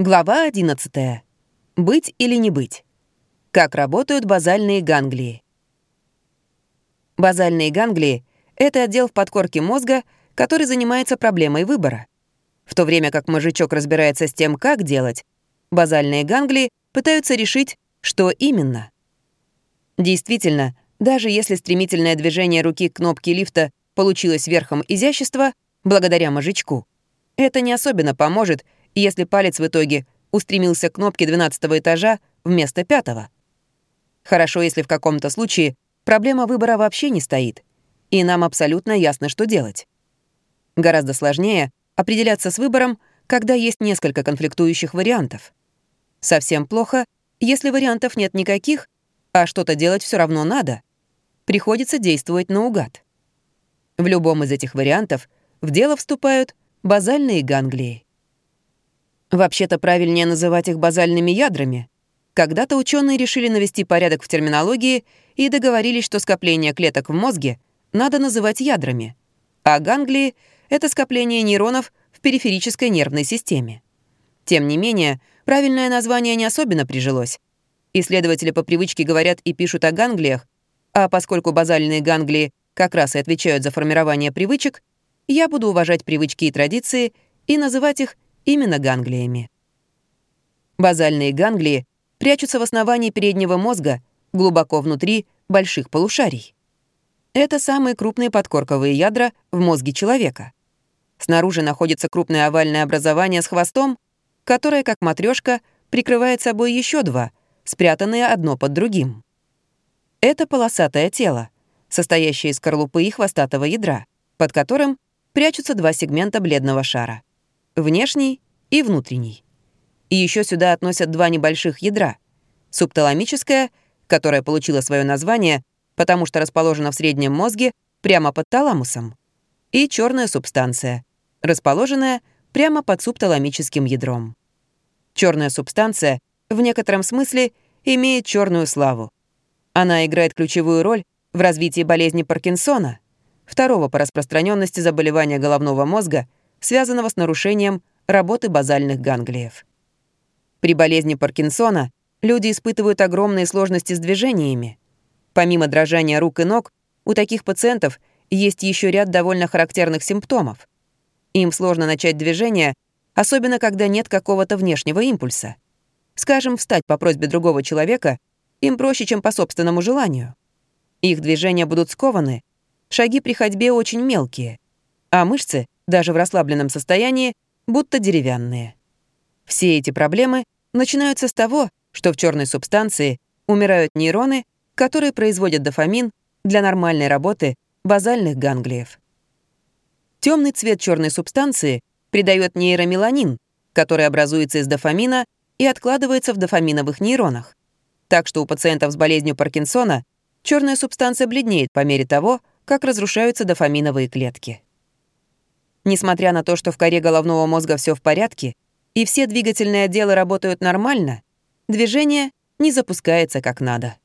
Глава 11. Быть или не быть. Как работают базальные ганглии. Базальные ганглии — это отдел в подкорке мозга, который занимается проблемой выбора. В то время как мозжечок разбирается с тем, как делать, базальные ганглии пытаются решить, что именно. Действительно, даже если стремительное движение руки к кнопке лифта получилось верхом изящества, благодаря мозжечку, это не особенно поможет — если палец в итоге устремился к кнопке 12 этажа вместо пятого. Хорошо, если в каком-то случае проблема выбора вообще не стоит, и нам абсолютно ясно, что делать. Гораздо сложнее определяться с выбором, когда есть несколько конфликтующих вариантов. Совсем плохо, если вариантов нет никаких, а что-то делать все равно надо. Приходится действовать наугад. В любом из этих вариантов в дело вступают базальные ганглии. Вообще-то правильнее называть их базальными ядрами. Когда-то ученые решили навести порядок в терминологии и договорились, что скопление клеток в мозге надо называть ядрами, а ганглии — это скопление нейронов в периферической нервной системе. Тем не менее, правильное название не особенно прижилось. Исследователи по привычке говорят и пишут о ганглиях, а поскольку базальные ганглии как раз и отвечают за формирование привычек, я буду уважать привычки и традиции и называть их именно ганглиями. Базальные ганглии прячутся в основании переднего мозга, глубоко внутри больших полушарий. Это самые крупные подкорковые ядра в мозге человека. Снаружи находится крупное овальное образование с хвостом, которое, как матрешка, прикрывает собой еще два, спрятанные одно под другим. Это полосатое тело, состоящее из скорлупы и хвостатого ядра, под которым прячутся два сегмента бледного шара внешний и внутренний. И еще сюда относят два небольших ядра. Субталамическое, которое получило свое название, потому что расположено в среднем мозге прямо под таламусом, и черная субстанция, расположенная прямо под субталамическим ядром. Черная субстанция в некотором смысле имеет черную славу. Она играет ключевую роль в развитии болезни Паркинсона, второго по распространенности заболевания головного мозга — связанного с нарушением работы базальных ганглиев. При болезни Паркинсона люди испытывают огромные сложности с движениями. Помимо дрожания рук и ног, у таких пациентов есть еще ряд довольно характерных симптомов. Им сложно начать движение, особенно когда нет какого-то внешнего импульса. Скажем, встать по просьбе другого человека им проще, чем по собственному желанию. Их движения будут скованы, шаги при ходьбе очень мелкие, а мышцы — даже в расслабленном состоянии, будто деревянные. Все эти проблемы начинаются с того, что в черной субстанции умирают нейроны, которые производят дофамин для нормальной работы базальных ганглиев. Темный цвет черной субстанции придает нейромеланин, который образуется из дофамина и откладывается в дофаминовых нейронах. Так что у пациентов с болезнью Паркинсона черная субстанция бледнеет по мере того, как разрушаются дофаминовые клетки. Несмотря на то, что в коре головного мозга все в порядке, и все двигательные отделы работают нормально, движение не запускается как надо.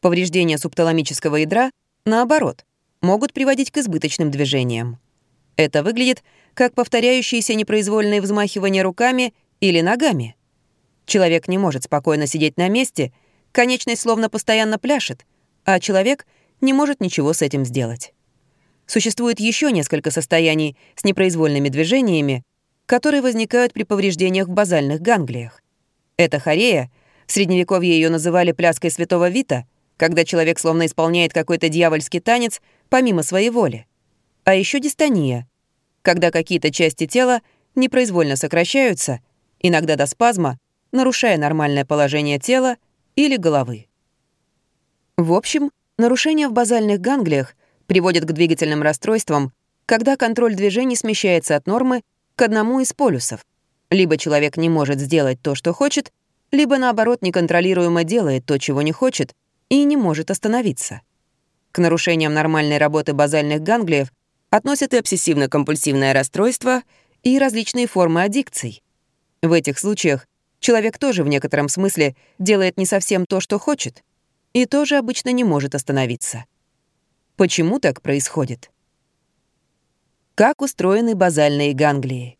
Повреждения субталамического ядра, наоборот, могут приводить к избыточным движениям. Это выглядит как повторяющиеся непроизвольные взмахивания руками или ногами. Человек не может спокойно сидеть на месте, конечность словно постоянно пляшет, а человек не может ничего с этим сделать. Существует еще несколько состояний с непроизвольными движениями, которые возникают при повреждениях в базальных ганглиях. Это хорея, в Средневековье ее называли пляской святого Вита, когда человек словно исполняет какой-то дьявольский танец помимо своей воли. А еще дистония, когда какие-то части тела непроизвольно сокращаются, иногда до спазма, нарушая нормальное положение тела или головы. В общем, нарушения в базальных ганглиях — приводит к двигательным расстройствам, когда контроль движений смещается от нормы к одному из полюсов. Либо человек не может сделать то, что хочет, либо, наоборот, неконтролируемо делает то, чего не хочет, и не может остановиться. К нарушениям нормальной работы базальных ганглиев относят и обсессивно-компульсивное расстройство, и различные формы аддикций. В этих случаях человек тоже в некотором смысле делает не совсем то, что хочет, и тоже обычно не может остановиться. Почему так происходит? Как устроены базальные ганглии?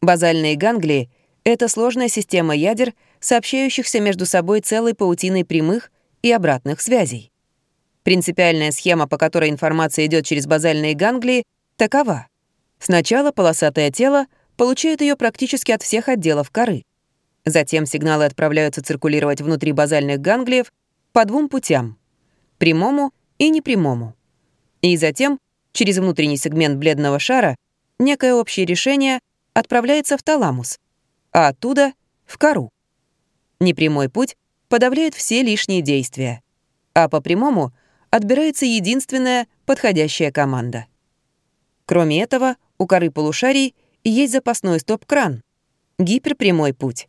Базальные ганглии это сложная система ядер, сообщающихся между собой целой паутиной прямых и обратных связей. Принципиальная схема, по которой информация идет через базальные ганглии, такова. Сначала полосатое тело получает ее практически от всех отделов коры. Затем сигналы отправляются циркулировать внутри базальных ганглиев по двум путям — прямому и непрямому. И затем, через внутренний сегмент бледного шара, некое общее решение отправляется в таламус, а оттуда — в кору. Непрямой путь подавляет все лишние действия, а по прямому отбирается единственная подходящая команда. Кроме этого, у коры полушарий есть запасной стоп-кран — гиперпрямой путь.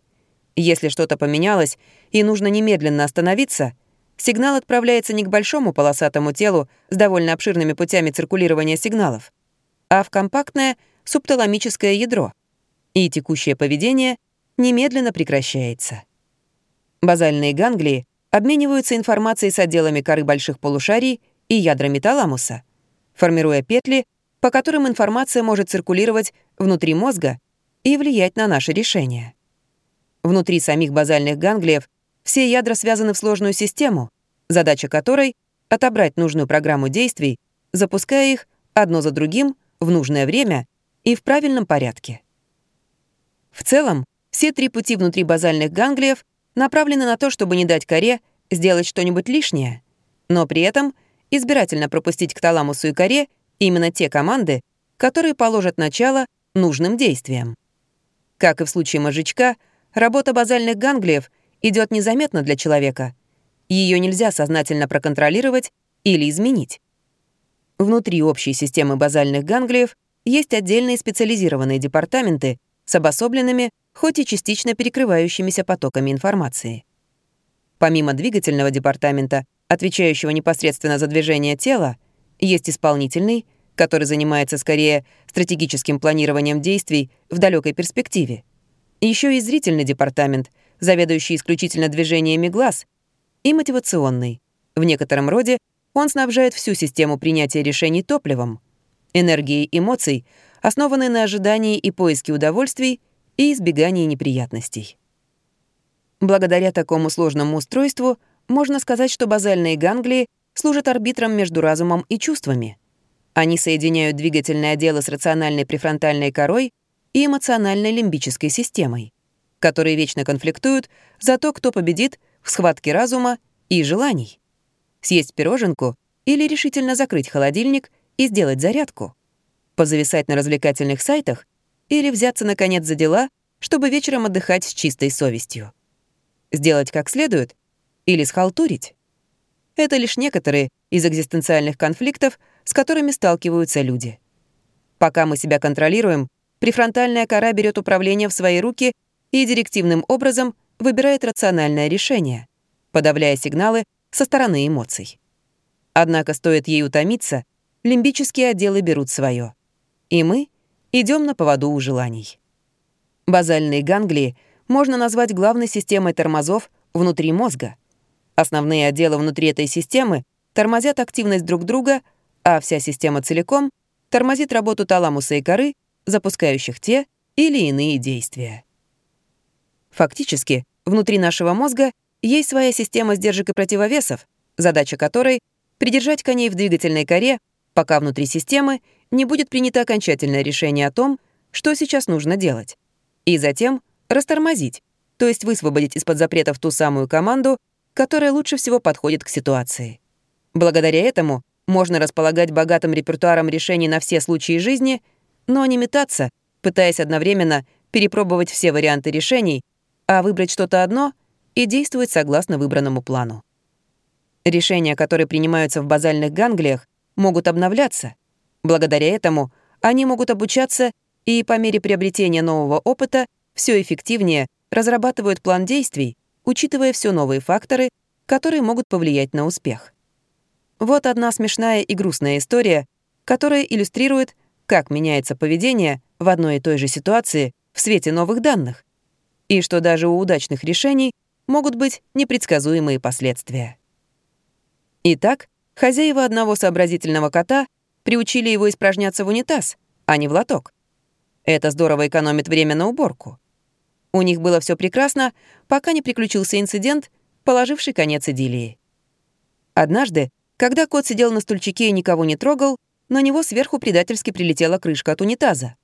Если что-то поменялось и нужно немедленно остановиться, сигнал отправляется не к большому полосатому телу с довольно обширными путями циркулирования сигналов, а в компактное субталамическое ядро, и текущее поведение немедленно прекращается. Базальные ганглии обмениваются информацией с отделами коры больших полушарий и ядрами таламуса, формируя петли, по которым информация может циркулировать внутри мозга и влиять на наши решения. Внутри самих базальных ганглиев все ядра связаны в сложную систему, задача которой — отобрать нужную программу действий, запуская их одно за другим в нужное время и в правильном порядке. В целом, все три пути внутри базальных ганглиев направлены на то, чтобы не дать коре сделать что-нибудь лишнее, но при этом избирательно пропустить к таламусу и коре именно те команды, которые положат начало нужным действиям. Как и в случае мозжечка, работа базальных ганглиев идет незаметно для человека. Ее нельзя сознательно проконтролировать или изменить. Внутри общей системы базальных ганглиев есть отдельные специализированные департаменты с обособленными, хоть и частично перекрывающимися потоками информации. Помимо двигательного департамента, отвечающего непосредственно за движение тела, есть исполнительный, который занимается скорее стратегическим планированием действий в далекой перспективе. Еще и зрительный департамент, заведующий исключительно движениями глаз, и мотивационный. В некотором роде он снабжает всю систему принятия решений топливом, энергией эмоций, основанной на ожидании и поиске удовольствий и избегании неприятностей. Благодаря такому сложному устройству можно сказать, что базальные ганглии служат арбитром между разумом и чувствами. Они соединяют двигательные отделы с рациональной префронтальной корой и эмоциональной лимбической системой, которые вечно конфликтуют за то, кто победит в схватке разума и желаний. Съесть пироженку или решительно закрыть холодильник и сделать зарядку. Позависать на развлекательных сайтах или взяться, наконец, за дела, чтобы вечером отдыхать с чистой совестью. Сделать как следует или схалтурить. Это лишь некоторые из экзистенциальных конфликтов, с которыми сталкиваются люди. Пока мы себя контролируем, префронтальная кора берет управление в свои руки и директивным образом выбирает рациональное решение, подавляя сигналы со стороны эмоций. Однако стоит ей утомиться, лимбические отделы берут свое. И мы идем на поводу у желаний. Базальные ганглии можно назвать главной системой тормозов внутри мозга. Основные отделы внутри этой системы тормозят активность друг друга, а вся система целиком тормозит работу таламуса и коры, запускающих те или иные действия. Фактически, внутри нашего мозга есть своя система сдержек и противовесов, задача которой — придержать коней в двигательной коре, пока внутри системы не будет принято окончательное решение о том, что сейчас нужно делать. И затем растормозить, то есть высвободить из-под запретов ту самую команду, которая лучше всего подходит к ситуации. Благодаря этому можно располагать богатым репертуаром решений на все случаи жизни, но не метаться, пытаясь одновременно перепробовать все варианты решений, а выбрать что-то одно и действовать согласно выбранному плану. Решения, которые принимаются в базальных ганглиях, могут обновляться. Благодаря этому они могут обучаться и по мере приобретения нового опыта все эффективнее разрабатывают план действий, учитывая все новые факторы, которые могут повлиять на успех. Вот одна смешная и грустная история, которая иллюстрирует, как меняется поведение в одной и той же ситуации в свете новых данных, и что даже у удачных решений могут быть непредсказуемые последствия. Итак, хозяева одного сообразительного кота приучили его испражняться в унитаз, а не в лоток. Это здорово экономит время на уборку. У них было все прекрасно, пока не приключился инцидент, положивший конец идиллии. Однажды, когда кот сидел на стульчике и никого не трогал, на него сверху предательски прилетела крышка от унитаза.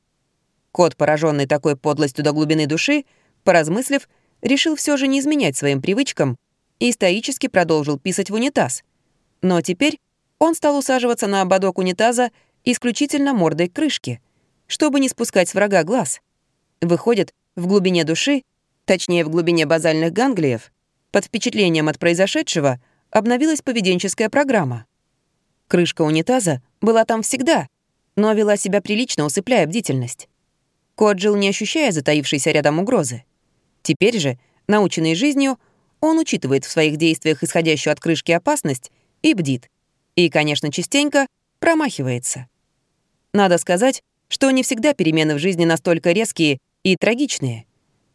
Кот, пораженный такой подлостью до глубины души, поразмыслив, решил все же не изменять своим привычкам и стоически продолжил писать в унитаз. Но теперь он стал усаживаться на ободок унитаза исключительно мордой к крышке, чтобы не спускать с врага глаз. Выходит, в глубине души, точнее в глубине базальных ганглиев, под впечатлением от произошедшего обновилась поведенческая программа. Крышка унитаза была там всегда, но вела себя прилично, усыпляя бдительность. Кот жил, не ощущая затаившейся рядом угрозы. Теперь же, наученный жизнью, он учитывает в своих действиях исходящую от крышки опасность и бдит. И, конечно, частенько промахивается. Надо сказать, что не всегда перемены в жизни настолько резкие и трагичные.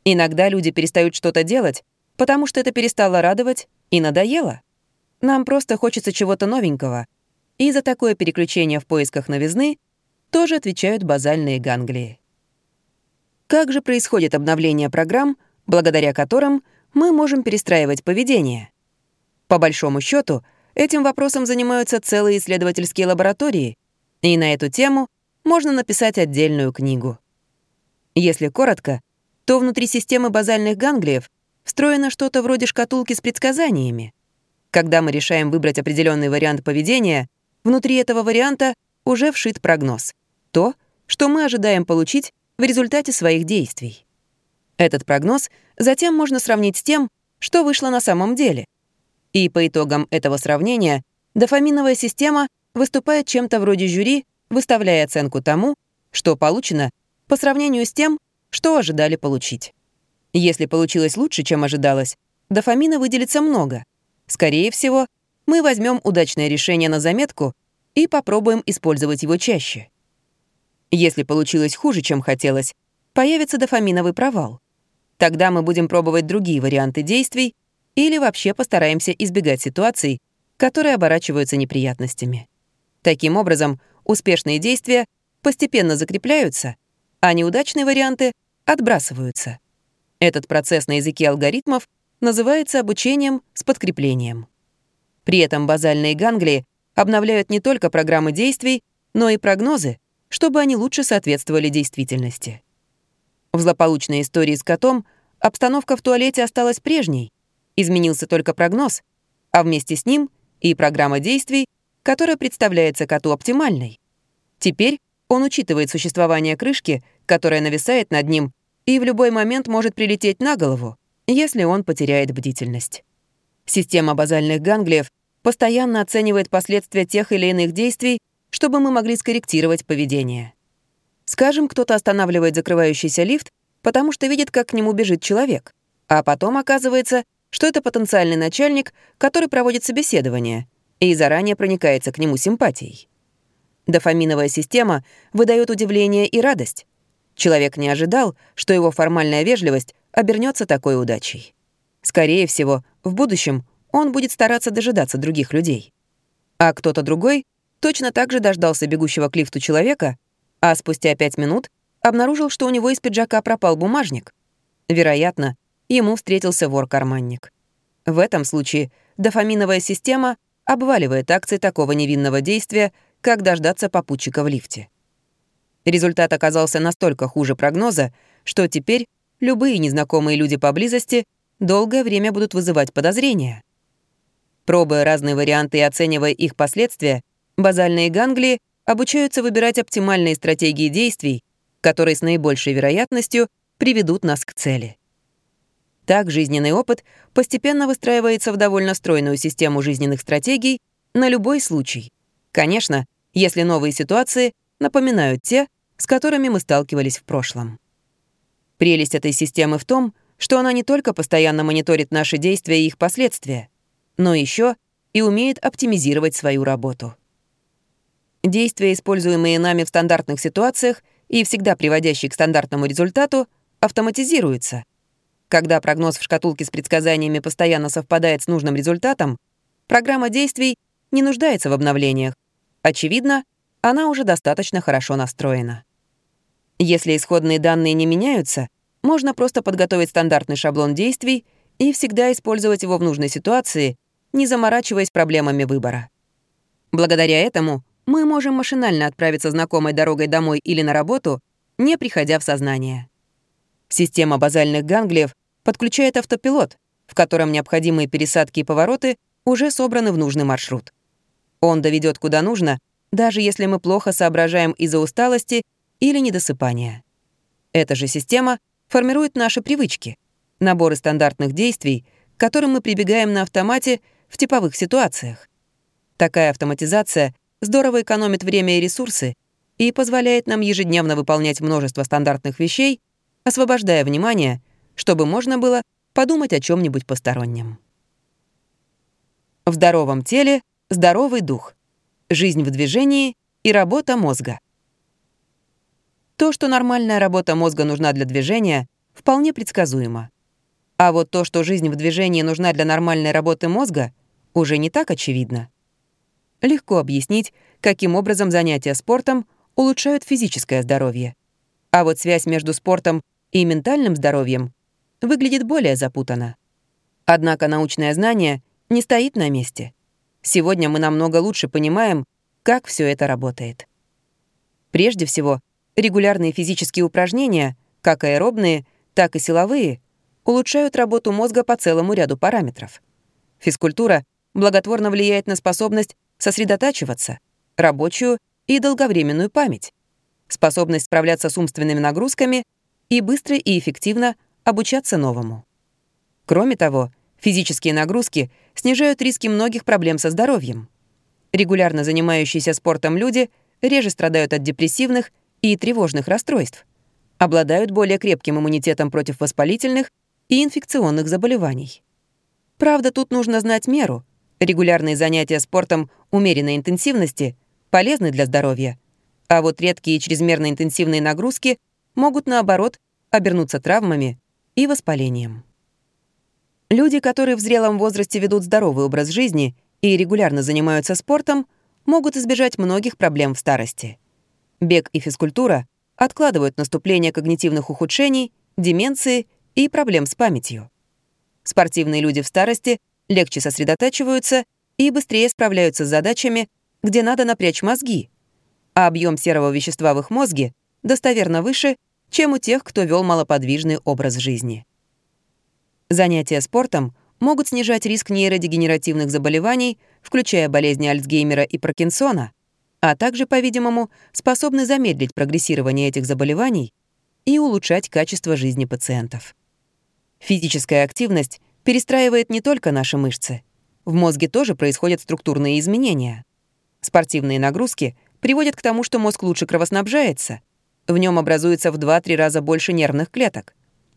Иногда люди перестают что-то делать, потому что это перестало радовать и надоело. Нам просто хочется чего-то новенького. И за такое переключение в поисках новизны тоже отвечают базальные ганглии. Как же происходит обновление программ, благодаря которым мы можем перестраивать поведение? По большому счету, этим вопросом занимаются целые исследовательские лаборатории, и на эту тему можно написать отдельную книгу. Если коротко, то внутри системы базальных ганглиев встроено что-то вроде шкатулки с предсказаниями. Когда мы решаем выбрать определенный вариант поведения, внутри этого варианта уже вшит прогноз. То, что мы ожидаем получить в результате своих действий. Этот прогноз затем можно сравнить с тем, что вышло на самом деле. И по итогам этого сравнения дофаминовая система выступает чем-то вроде жюри, выставляя оценку тому, что получено по сравнению с тем, что ожидали получить. Если получилось лучше, чем ожидалось, дофамина выделится много. Скорее всего, мы возьмем удачное решение на заметку и попробуем использовать его чаще. Если получилось хуже, чем хотелось, появится дофаминовый провал. Тогда мы будем пробовать другие варианты действий или вообще постараемся избегать ситуаций, которые оборачиваются неприятностями. Таким образом, успешные действия постепенно закрепляются, а неудачные варианты отбрасываются. Этот процесс на языке алгоритмов называется обучением с подкреплением. При этом базальные ганглии обновляют не только программы действий, но и прогнозы, чтобы они лучше соответствовали действительности. В злополучной истории с котом обстановка в туалете осталась прежней, изменился только прогноз, а вместе с ним и программа действий, которая представляется коту оптимальной. Теперь он учитывает существование крышки, которая нависает над ним и в любой момент может прилететь на голову, если он потеряет бдительность. Система базальных ганглиев постоянно оценивает последствия тех или иных действий, чтобы мы могли скорректировать поведение. Скажем, кто-то останавливает закрывающийся лифт, потому что видит, как к нему бежит человек, а потом оказывается, что это потенциальный начальник, который проводит собеседование и заранее проникается к нему симпатией. Дофаминовая система выдает удивление и радость. Человек не ожидал, что его формальная вежливость обернется такой удачей. Скорее всего, в будущем он будет стараться дожидаться других людей. А кто-то другой точно так же дождался бегущего к лифту человека, а спустя пять минут обнаружил, что у него из пиджака пропал бумажник. Вероятно, ему встретился вор-карманник. В этом случае дофаминовая система обваливает акции такого невинного действия, как дождаться попутчика в лифте. Результат оказался настолько хуже прогноза, что теперь любые незнакомые люди поблизости долгое время будут вызывать подозрения. Пробуя разные варианты и оценивая их последствия, базальные ганглии обучаются выбирать оптимальные стратегии действий, которые с наибольшей вероятностью приведут нас к цели. Так жизненный опыт постепенно выстраивается в довольно стройную систему жизненных стратегий на любой случай. Конечно, если новые ситуации напоминают те, с которыми мы сталкивались в прошлом. Прелесть этой системы в том, что она не только постоянно мониторит наши действия и их последствия, но еще и умеет оптимизировать свою работу. Действия, используемые нами в стандартных ситуациях и всегда приводящие к стандартному результату, автоматизируются. Когда прогноз в шкатулке с предсказаниями постоянно совпадает с нужным результатом, программа действий не нуждается в обновлениях, Очевидно, она уже достаточно хорошо настроена. Если исходные данные не меняются, можно просто подготовить стандартный шаблон действий и всегда использовать его в нужной ситуации, не заморачиваясь проблемами выбора. Благодаря этому мы можем машинально отправиться знакомой дорогой домой или на работу, не приходя в сознание. Система базальных ганглиев подключает автопилот, в котором необходимые пересадки и повороты уже собраны в нужный маршрут. Он доведет куда нужно, даже если мы плохо соображаем из-за усталости или недосыпания. Эта же система формирует наши привычки, наборы стандартных действий, к которым мы прибегаем на автомате в типовых ситуациях. Такая автоматизация здорово экономит время и ресурсы и позволяет нам ежедневно выполнять множество стандартных вещей, освобождая внимание, чтобы можно было подумать о чем нибудь постороннем. В здоровом теле — здоровый дух, жизнь в движении и работа мозга. То, что нормальная работа мозга нужна для движения, вполне предсказуемо. А вот то, что жизнь в движении нужна для нормальной работы мозга, уже не так очевидно. Легко объяснить, каким образом занятия спортом улучшают физическое здоровье. А вот связь между спортом и ментальным здоровьем выглядит более запутанно. Однако научное знание не стоит на месте. Сегодня мы намного лучше понимаем, как все это работает. Прежде всего, регулярные физические упражнения, как аэробные, так и силовые, улучшают работу мозга по целому ряду параметров. Физкультура благотворно влияет на способность сосредотачиваться, рабочую и долговременную память, способность справляться с умственными нагрузками и быстро и эффективно обучаться новому. Кроме того, физические нагрузки снижают риски многих проблем со здоровьем. Регулярно занимающиеся спортом люди реже страдают от депрессивных и тревожных расстройств, обладают более крепким иммунитетом против воспалительных и инфекционных заболеваний. Правда, тут нужно знать меру. Регулярные занятия спортом умеренной интенсивности полезны для здоровья, а вот редкие и чрезмерно интенсивные нагрузки могут, наоборот, обернуться травмами и воспалением. Люди, которые в зрелом возрасте ведут здоровый образ жизни и регулярно занимаются спортом, могут избежать многих проблем в старости. Бег и физкультура откладывают наступление когнитивных ухудшений, деменции и проблем с памятью. Спортивные люди в старости легче сосредотачиваются и быстрее справляются с задачами, где надо напрячь мозги, а объем серого вещества в их мозге достоверно выше, чем у тех, кто вел малоподвижный образ жизни. Занятия спортом могут снижать риск нейродегенеративных заболеваний, включая болезни Альцгеймера и Паркинсона, а также, по-видимому, способны замедлить прогрессирование этих заболеваний и улучшать качество жизни пациентов. Физическая активность перестраивает не только наши мышцы. В мозге тоже происходят структурные изменения. Спортивные нагрузки приводят к тому, что мозг лучше кровоснабжается. В нем образуется в 2-3 раза больше нервных клеток.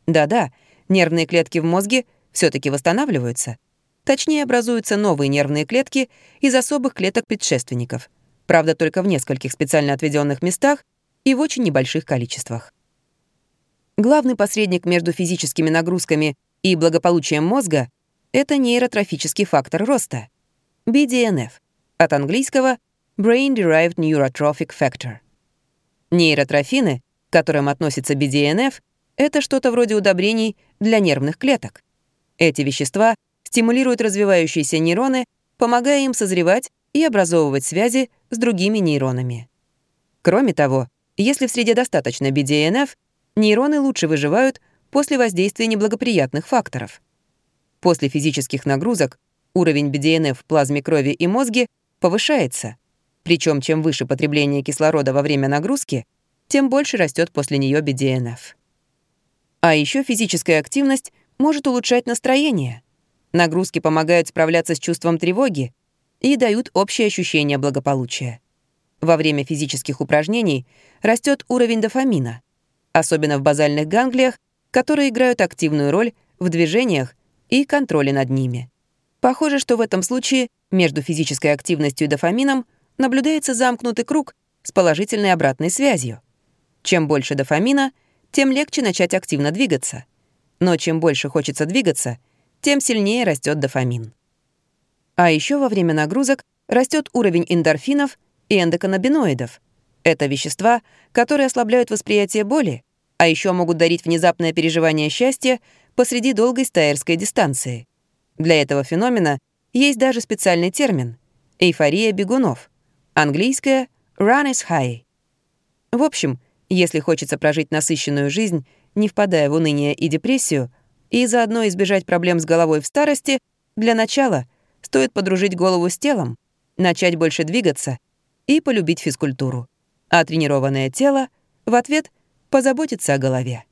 Да-да, нервные клетки в мозге все таки восстанавливаются. Точнее, образуются новые нервные клетки из особых клеток предшественников. Правда, только в нескольких специально отведенных местах и в очень небольших количествах. Главный посредник между физическими нагрузками и благополучием мозга — это нейротрофический фактор роста — BDNF, от английского Brain Derived Neurotrophic Factor. Нейротрофины, к которым относится BDNF, это что-то вроде удобрений для нервных клеток. Эти вещества стимулируют развивающиеся нейроны, помогая им созревать и образовывать связи с другими нейронами. Кроме того, если в среде достаточно BDNF, нейроны лучше выживают после воздействия неблагоприятных факторов. После физических нагрузок уровень BDNF в плазме крови и мозге повышается. Причем чем выше потребление кислорода во время нагрузки, тем больше растет после нее BDNF. А еще физическая активность может улучшать настроение. Нагрузки помогают справляться с чувством тревоги и дают общее ощущение благополучия. Во время физических упражнений растет уровень дофамина, особенно в базальных ганглиях, которые играют активную роль в движениях и контроле над ними. Похоже, что в этом случае между физической активностью и дофамином наблюдается замкнутый круг с положительной обратной связью. Чем больше дофамина, тем легче начать активно двигаться. Но чем больше хочется двигаться, тем сильнее растет дофамин. А еще во время нагрузок растет уровень эндорфинов и эндоканнабиноидов. Это вещества, которые ослабляют восприятие боли А еще могут дарить внезапное переживание счастья посреди долгой стаерской дистанции. Для этого феномена есть даже специальный термин — эйфория бегунов, английское «run is high». В общем, если хочется прожить насыщенную жизнь, не впадая в уныние и депрессию, и заодно избежать проблем с головой в старости, для начала стоит подружить голову с телом, начать больше двигаться и полюбить физкультуру. А тренированное тело в ответ позаботится о голове.